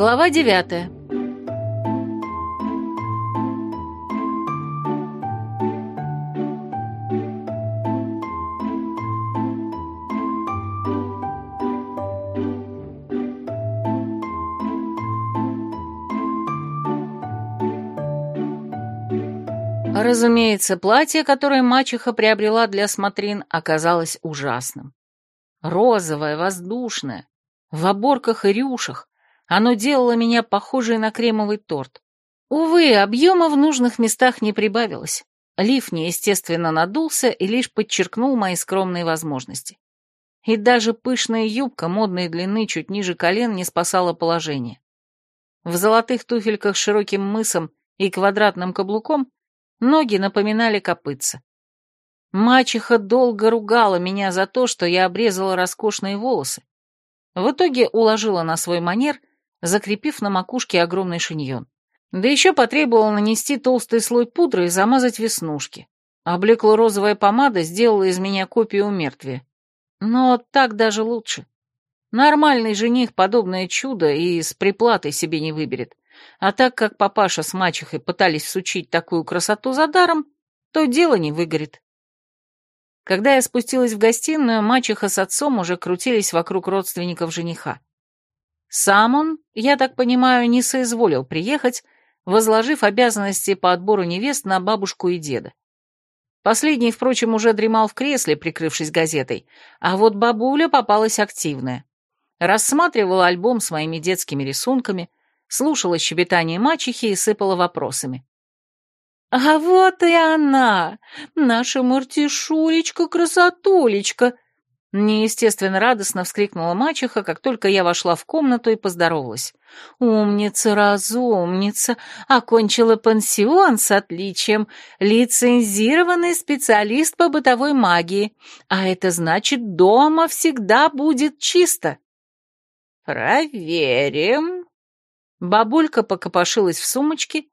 Глава девятая. Разумеется, платье, которое мачеха приобрела для смотрин, оказалось ужасным. Розовое, воздушное, в оборках и рюшах, оно делало меня похожей на кремовый торт. Увы, объема в нужных местах не прибавилось. Лиф неестественно надулся и лишь подчеркнул мои скромные возможности. И даже пышная юбка модной длины чуть ниже колен не спасала положение. В золотых туфельках с широким мысом и квадратным каблуком ноги напоминали копытца. Мачеха долго ругала меня за то, что я обрезала роскошные волосы. В итоге уложила на свой манер, закрепив на макушке огромный шиньон. Да еще потребовала нанести толстый слой пудры и замазать веснушки. Облекла розовая помада, сделала из меня копию умертвия. Но так даже лучше. Нормальный жених подобное чудо и с приплатой себе не выберет. А так как папаша с мачехой пытались сучить такую красоту за даром, то дело не выгорит. Когда я спустилась в гостиную, мачеха с отцом уже крутились вокруг родственников жениха. Сам он, я так понимаю, не соизволил приехать, возложив обязанности по отбору невест на бабушку и деда. Последний, впрочем, уже дремал в кресле, прикрывшись газетой, а вот бабуля попалась активная. Рассматривала альбом с моими детскими рисунками, слушала щебетание мачехи и сыпала вопросами. «А вот и она, наша мартишулечка-красотулечка!» Неестественно радостно вскрикнула мачеха, как только я вошла в комнату и поздоровалась. «Умница, разумница! Окончила пансион с отличием, лицензированный специалист по бытовой магии, а это значит, дома всегда будет чисто!» «Проверим!» Бабулька покопошилась в сумочке,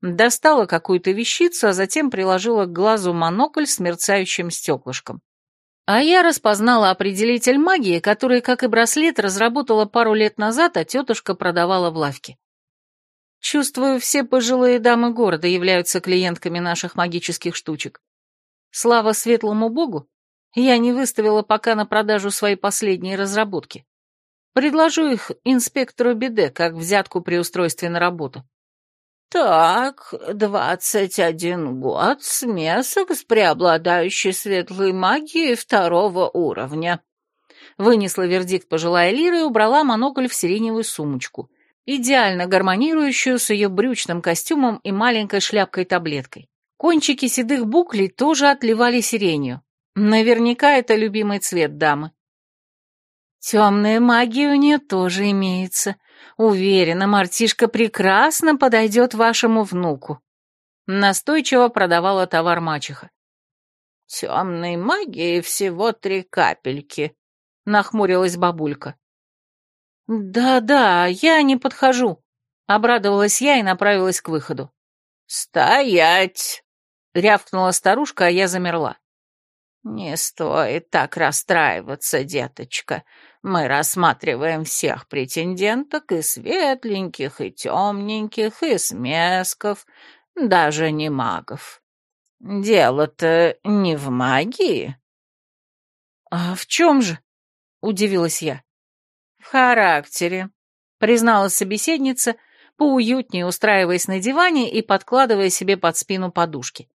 достала какую-то вещицу, а затем приложила к глазу монокль с мерцающим стеклышком. А я распознала определитель магии, который, как и браслет, разработала пару лет назад, а тетушка продавала в лавке. Чувствую, все пожилые дамы города являются клиентками наших магических штучек. Слава светлому богу, я не выставила пока на продажу свои последние разработки. Предложу их инспектору Биде, как взятку при устройстве на работу. «Так, двадцать один год, смесок с преобладающей светлой магией второго уровня». Вынесла вердикт пожилая Лира и убрала монокль в сиреневую сумочку, идеально гармонирующую с ее брючным костюмом и маленькой шляпкой-таблеткой. Кончики седых буклей тоже отливали сиренью. Наверняка это любимый цвет дамы. Темная магия у нее тоже имеется, Уверена, мартишка прекрасно подойдет вашему внуку. Настойчиво продавала товар мачеха. Темной магии всего три капельки, нахмурилась бабулька. Да-да, я не подхожу, обрадовалась я и направилась к выходу. Стоять! рявкнула старушка, а я замерла. «Не стоит так расстраиваться, деточка. Мы рассматриваем всех претенденток, и светленьких, и темненьких, и смесков, даже не магов. Дело-то не в магии». «А в чем же?» — удивилась я. «В характере», — призналась собеседница, поуютнее устраиваясь на диване и подкладывая себе под спину подушки.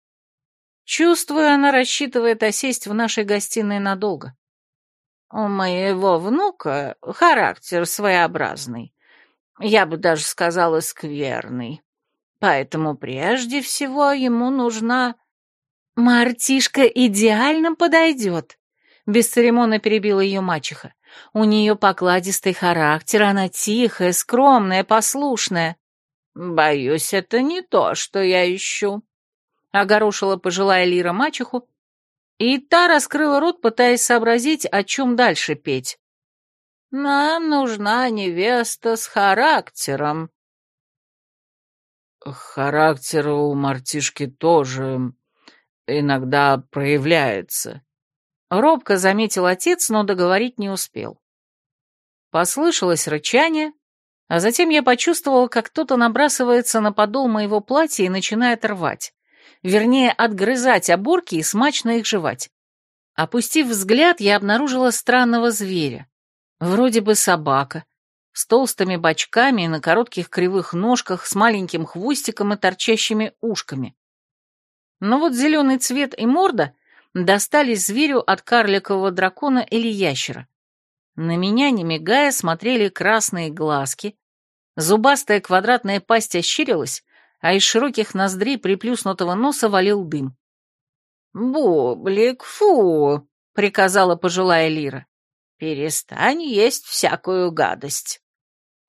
Чувствую, она рассчитывает осесть в нашей гостиной надолго. У моего внука характер своеобразный. Я бы даже сказала скверный. Поэтому прежде всего ему нужна... «Мартишка идеально подойдет», — бесцеремонно перебила ее мачеха. «У нее покладистый характер, она тихая, скромная, послушная». «Боюсь, это не то, что я ищу», огорошила пожилая Лира мачеху, и та раскрыла рот, пытаясь сообразить, о чем дальше петь. «Нам нужна невеста с характером». «Характер у мартишки тоже иногда проявляется», — робко заметил отец, но договорить не успел. Послышалось рычание, А затем я почувствовала, как кто-то набрасывается на подол моего платья и начинает рвать. Вернее, отгрызать оборки и смачно их жевать. Опустив взгляд, я обнаружила странного зверя. Вроде бы собака, с толстыми бочками и на коротких кривых ножках, с маленьким хвостиком и торчащими ушками. Но вот зеленый цвет и морда достались зверю от карликового дракона или ящера. На меня, не мигая, смотрели красные глазки, зубастая квадратная пасть ощерилась, а из широких ноздрей приплюснутого носа валил дым. «Бублик, фу!» — приказала пожилая Лира. «Перестань есть всякую гадость».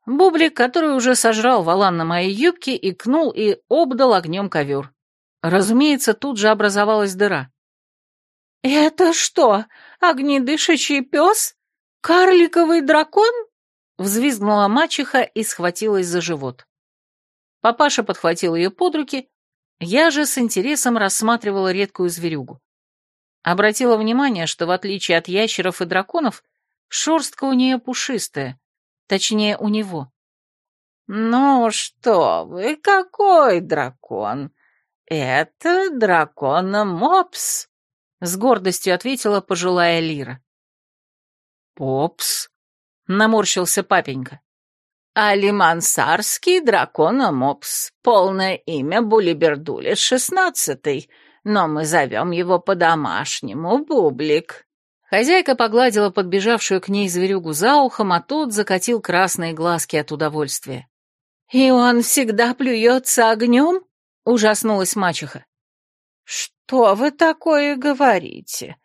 Бублик, который уже сожрал валан на моей юбке, икнул и обдал огнем ковер. Разумеется, тут же образовалась дыра. «Это что, огнедышащий пес? Карликовый дракон?» Взвизгнула мачеха и схватилась за живот. Папаша подхватил ее под руки, я же с интересом рассматривала редкую зверюгу. Обратила внимание, что в отличие от ящеров и драконов, шерстка у нее пушистая, точнее, у него. «Ну что вы, какой дракон? Это дракона-мопс!» С гордостью ответила пожилая Лира. «Попс?» — наморщился папенька. «Алимансарский дракона-мопс. Полное имя Булибердулис шестнадцатый, но мы зовем его по-домашнему Бублик». Хозяйка погладила подбежавшую к ней зверюгу за ухом, а тот закатил красные глазки от удовольствия. «И он всегда плюется огнем?» — ужаснулась мачеха. «Что вы такое говорите?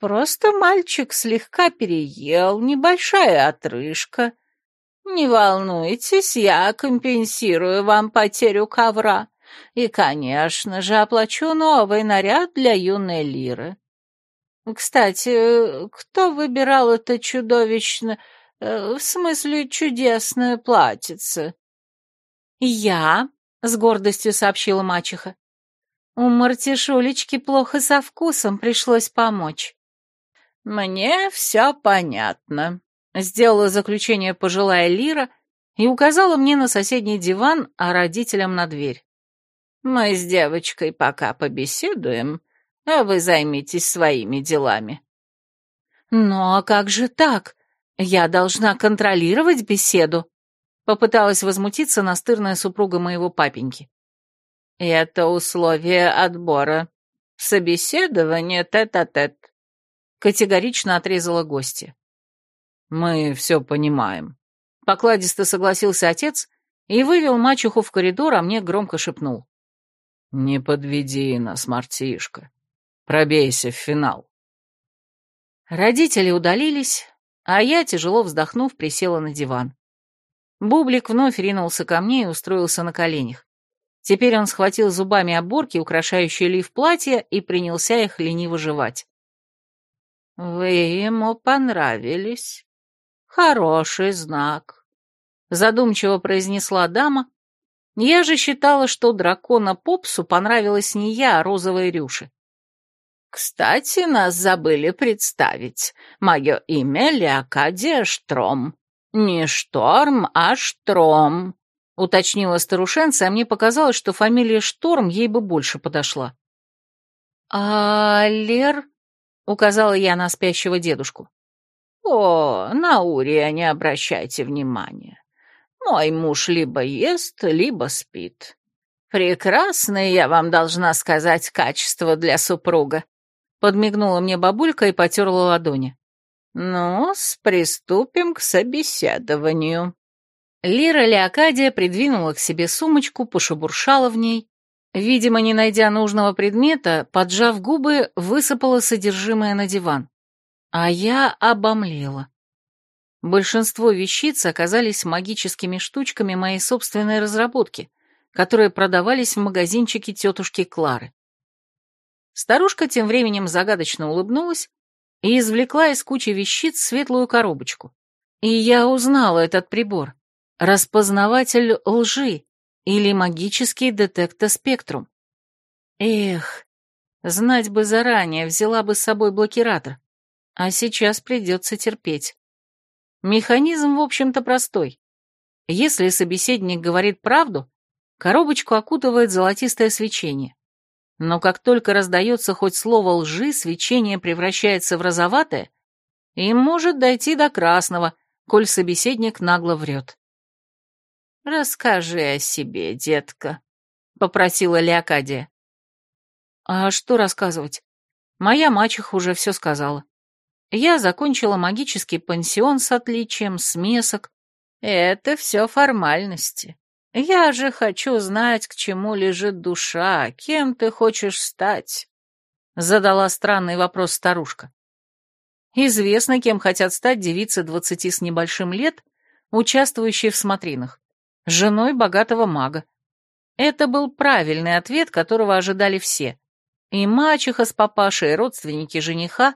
Просто мальчик слегка переел, небольшая отрыжка. Не волнуйтесь, я компенсирую вам потерю ковра и, конечно же, оплачу новый наряд для юной лиры. Кстати, кто выбирал это чудовищно, э, в смысле чудесное платьице?» «Я», — с гордостью сообщила мачеха. У мартишулечки плохо со вкусом, пришлось помочь. «Мне все понятно», — сделала заключение пожилая Лира и указала мне на соседний диван, а родителям на дверь. «Мы с девочкой пока побеседуем, а вы займитесь своими делами». «Ну а как же так? Я должна контролировать беседу», — попыталась возмутиться настырная супруга моего папеньки. «Это условие отбора. Собеседование тет-а-тет», -тет. категорично отрезала гостья. «Мы все понимаем», — покладисто согласился отец и вывел мачеху в коридор, а мне громко шепнул. «Не подведи нас, мартишка. Пробейся в финал». Родители удалились, а я, тяжело вздохнув, присела на диван. Бублик вновь ринулся ко мне и устроился на коленях. Теперь он схватил зубами оборки, украшающие лиф платья, и принялся их лениво жевать. «Вы ему понравились. Хороший знак», — задумчиво произнесла дама. Я же считала, что дракона Попсу понравилась не я, а розовая Рюши. «Кстати, нас забыли представить. Мое имя Леокадия Штром. Не Шторм, а Штром. — уточнила старушенца, а мне показалось, что фамилия Шторм ей бы больше подошла. «А Лер?» — указала я на спящего дедушку. «О, на Урия не обращайте внимания. Мой муж либо ест, либо спит. Прекрасное, я вам должна сказать, качество для супруга», — подмигнула мне бабулька и потерла ладони. «Ну, приступим к собеседованию». Лира Леокадия придвинула к себе сумочку, пошебуршала в ней. Видимо, не найдя нужного предмета, поджав губы, высыпала содержимое на диван. А я обомлела. Большинство вещиц оказались магическими штучками моей собственной разработки, которые продавались в магазинчике тетушки Клары. Старушка тем временем загадочно улыбнулась и извлекла из кучи вещиц светлую коробочку. И я узнала этот прибор. Распознаватель лжи или магический детектоспектрум. Эх, знать бы заранее, взяла бы с собой блокиратор. А сейчас придется терпеть. Механизм, в общем-то, простой. Если собеседник говорит правду, коробочку окутывает золотистое свечение. Но как только раздается хоть слово лжи, свечение превращается в розоватое и может дойти до красного, коль собеседник нагло врет. «Расскажи о себе, детка», — попросила Леокадия. «А что рассказывать? Моя мачеха уже все сказала. Я закончила магический пансион с отличием, смесок. Это все формальности. Я же хочу знать, к чему лежит душа, кем ты хочешь стать?» Задала странный вопрос старушка. Известно, кем хотят стать девицы двадцати с небольшим лет, участвующие в смотринах. Женой богатого мага. Это был правильный ответ, которого ожидали все. И мачеха с папашей, и родственники жениха.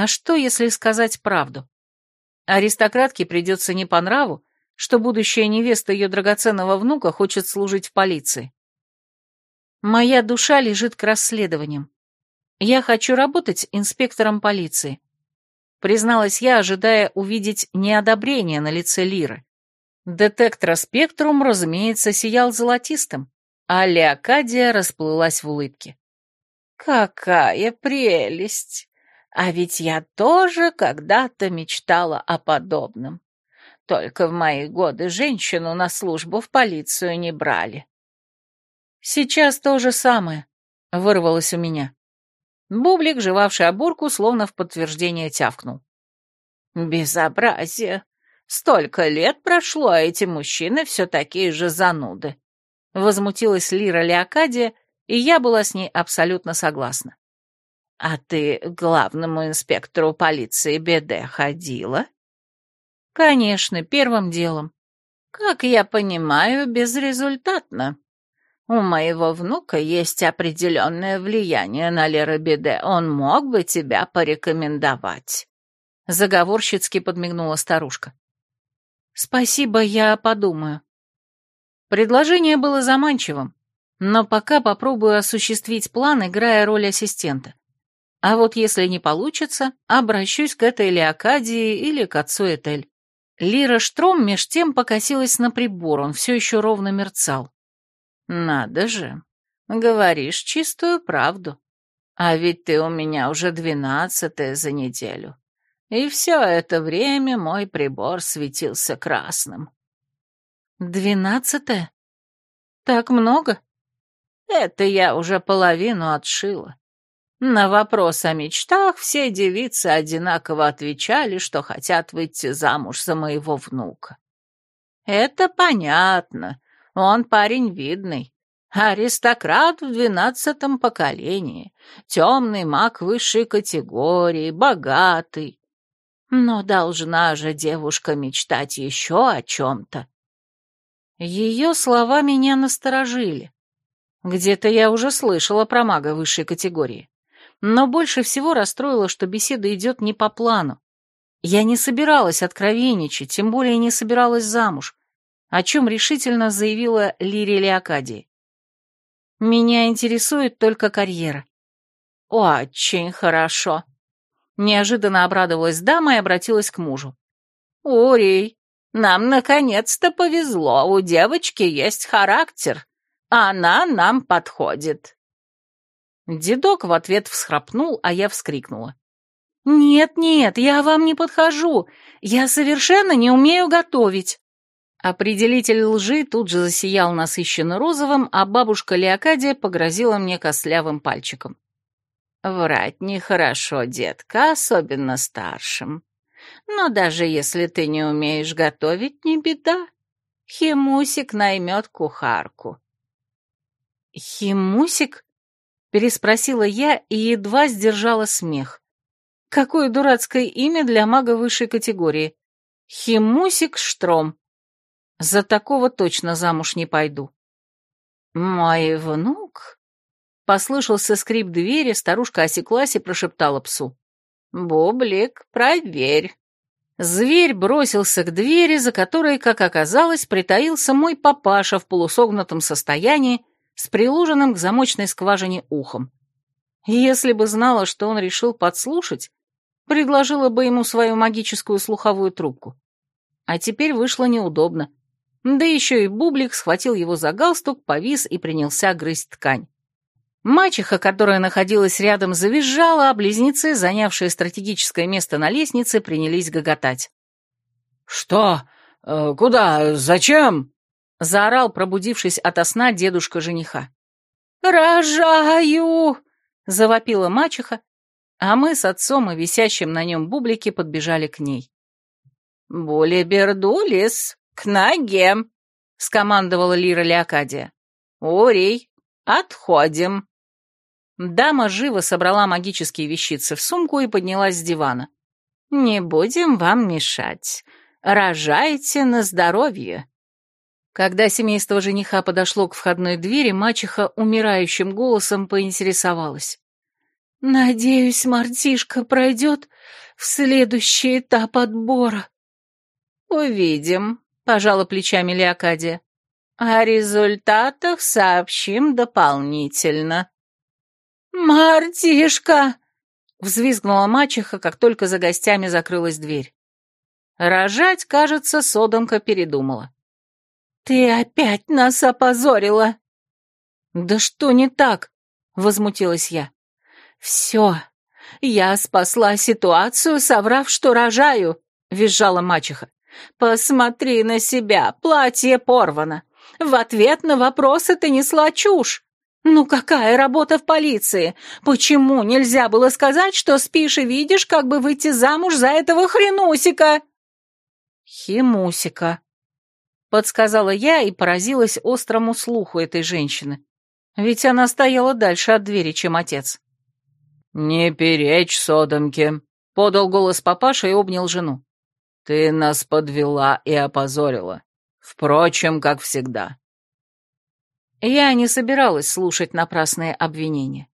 А что, если сказать правду? Аристократке придется не по нраву, что будущая невеста ее драгоценного внука хочет служить в полиции. Моя душа лежит к расследованиям. Я хочу работать инспектором полиции. Призналась я, ожидая увидеть неодобрение на лице Лиры. Детектор спектрум, разумеется, сиял золотистым, а Леокадия расплылась в улыбке. «Какая прелесть! А ведь я тоже когда-то мечтала о подобном. Только в мои годы женщину на службу в полицию не брали». «Сейчас то же самое», — вырвалось у меня. Бублик, жевавший обурку, словно в подтверждение тявкнул. «Безобразие! Столько лет прошло, а эти мужчины все такие же зануды!» Возмутилась Лира Леокадия, и я была с ней абсолютно согласна. «А ты к главному инспектору полиции Беде ходила?» «Конечно, первым делом. Как я понимаю, безрезультатно. У моего внука есть определенное влияние на Лера Беде. Он мог бы тебя порекомендовать». Заговорщицки подмигнула старушка. «Спасибо, я подумаю». Предложение было заманчивым, но пока попробую осуществить план, играя роль ассистента. А вот если не получится, обращусь к этой Леокадии или к отцу Этель. Лира Штром меж тем покосилась на прибор, он все еще ровно мерцал. «Надо же, говоришь чистую правду. А ведь ты у меня уже двенадцатая за неделю. И все это время мой прибор светился красным». «Двенадцатая? Так много?» Это я уже половину отшила. На вопрос о мечтах все девицы одинаково отвечали, что хотят выйти замуж за моего внука. Это понятно, он парень видный. Аристократ в двенадцатом поколении, темный маг высшей категории, богатый. Но должна же девушка мечтать еще о чем-то. Ее слова меня насторожили. Где-то я уже слышала про мага высшей категории. Но больше всего расстроило, что беседа идет не по плану. Я не собиралась откровенничать, тем более не собиралась замуж, о чем решительно заявила Лире Леокадии. Меня интересует только карьера. Очень хорошо. Неожиданно обрадовалась дама и обратилась к мужу. Урий, нам наконец-то повезло, у девочки есть характер. Она нам подходит. Дедок в ответ всхрапнул, а я вскрикнула. «Нет-нет, я вам не подхожу. Я совершенно не умею готовить». Определитель лжи тут же засиял насыщенно розовым, а бабушка Леокадия погрозила мне костлявым пальчиком. «Врать нехорошо, детка, особенно старшим. Но даже если ты не умеешь готовить, не беда. Химусик наймет кухарку. «Химусик?» — переспросила я и едва сдержала смех. «Какое дурацкое имя для мага высшей категории? Химусик Штром. За такого точно замуж не пойду». «Мой внук?» — послышался скрип двери, старушка осеклась и прошептала псу. «Бублик, проверь». Зверь бросился к двери, за которой, как оказалось, притаился мой папаша в полусогнутом состоянии с приложенным к замочной скважине ухом. Если бы знала, что он решил подслушать, предложила бы ему свою магическую слуховую трубку. а теперь вышло неудобно. Да еще и Бублик схватил его за галстук, повис и принялся грызть ткань. Мачеха, которая находилась рядом, завизжала, а близнецы, занявшие стратегическое место на лестнице, принялись гоготать. «Что? Э, куда? Зачем?» — заорал, пробудившись ото сна дедушка жениха. «Рожаю!» — завопила мачеха, а мы с отцом и висящим на нем бублики подбежали к ней. «Булибердулис, к ноге!» — скомандовала Лира Леокадия. «Урей, отходим!» Дама живо собрала магические вещицы в сумку и поднялась с дивана. «Не будем вам мешать. Рожайте на здоровье!» Когда семейство жениха подошло к входной двери, мачеха умирающим голосом поинтересовалась. «Надеюсь, мартишка пройдет в следующий этап отбора». «Увидим», — пожала плечами Леокадия. «О результатах сообщим дополнительно». «Мартишка!» — взвизгнула мачеха, как только за гостями закрылась дверь. Рожать, кажется, Содомка передумала. «Ты опять нас опозорила!» «Да что не так?» — возмутилась я. «Все, я спасла ситуацию, соврав, что рожаю», — визжала мачеха. «Посмотри на себя, платье порвано. В ответ на вопросы ты несла чушь. Ну какая работа в полиции? Почему нельзя было сказать, что спишь и видишь, как бы выйти замуж за этого хренусика?» «Химусика», — подсказала я и поразилась острому слуху этой женщины. Ведь она стояла дальше от двери, чем отец. «Не перечь, содомки», — подал голос папаша и обнял жену. «Ты нас подвела и опозорила. Впрочем, как всегда». Я не собиралась слушать напрасные обвинения.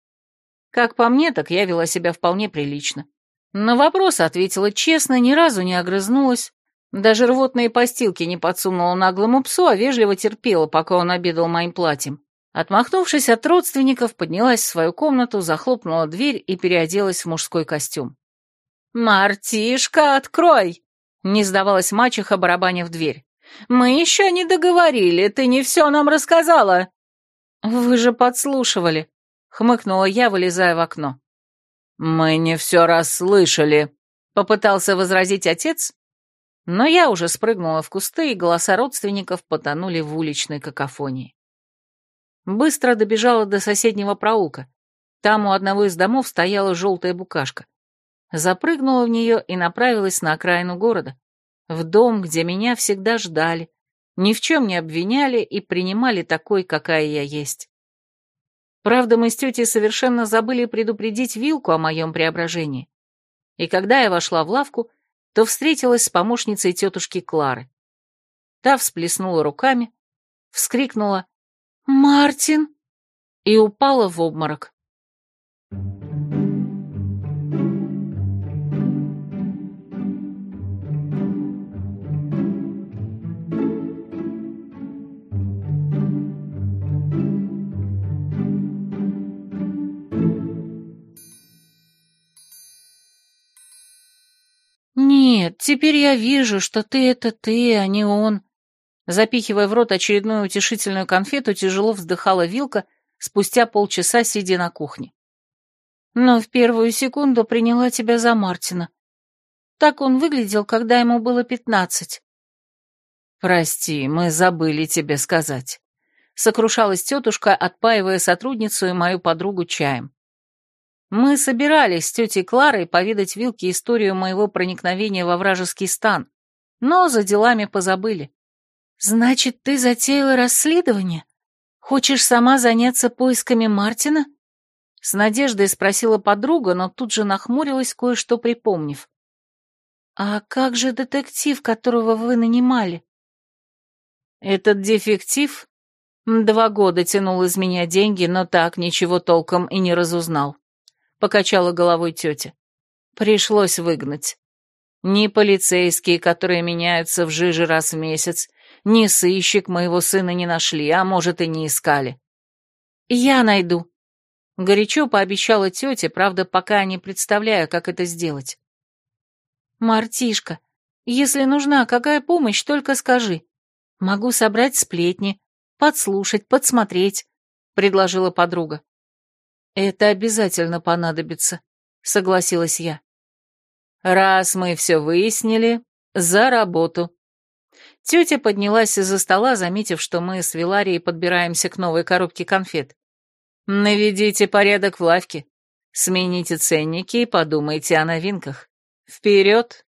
Как по мне, так я вела себя вполне прилично. На вопрос ответила честно, ни разу не огрызнулась, даже рвотные постилки не подсунула наглому псу, а вежливо терпела, пока он обедал моим платьем. Отмахнувшись от родственников, поднялась в свою комнату, захлопнула дверь и переоделась в мужской костюм. «Мартишка, открой!» — не сдавалась мачеха, барабаня в дверь. «Мы еще не договорили, ты не все нам рассказала!» «Вы же подслушивали», — хмыкнула я, вылезая в окно. «Мы не все расслышали», — попытался возразить отец, но я уже спрыгнула в кусты, и голоса родственников потонули в уличной какофонии. Быстро добежала до соседнего проулка. Там у одного из домов стояла желтая букашка. Запрыгнула в нее и направилась на окраину города, в дом, где меня всегда ждали, ни в чем не обвиняли и принимали такой, какая я есть. Правда, мы с тетей совершенно забыли предупредить Вилку о моем преображении. И когда я вошла в лавку, то встретилась с помощницей тетушки Клары. Та всплеснула руками, вскрикнула «Мартин!» и упала в обморок. Теперь я вижу, что ты — это ты, а не он». Запихивая в рот очередную утешительную конфету, тяжело вздыхала Вилка, спустя полчаса сидя на кухне. «Но в первую секунду приняла тебя за Мартина. Так он выглядел, когда ему было пятнадцать». «Прости, мы забыли тебе сказать», — сокрушалась тетушка, отпаивая сотрудницу и мою подругу чаем. Мы собирались с тетей Кларой поведать Вилке историю моего проникновения во вражеский стан, но за делами позабыли. «Значит, ты затеяла расследование? Хочешь сама заняться поисками Мартина?» С надеждой спросила подруга, но тут же нахмурилась, кое-что припомнив. «А как же детектив, которого вы нанимали?» «Этот дефектив два года тянул из меня деньги, но так ничего толком и не разузнал покачала головой тетя. Пришлось выгнать. Ни полицейские, которые меняются в жиже раз в месяц, ни сыщик моего сына не нашли, а может и не искали. Я найду. Горячо пообещала тетя, правда, пока не представляю, как это сделать. Мартишка, Если нужна какая помощь, только скажи. Могу собрать сплетни, подслушать, подсмотреть», — предложила подруга. «Это обязательно понадобится», — согласилась я. «Раз мы все выяснили, за работу». Тетя поднялась из-за стола, заметив, что мы с Виларией подбираемся к новой коробке конфет. «Наведите порядок в лавке, смените ценники и подумайте о новинках. Вперед!»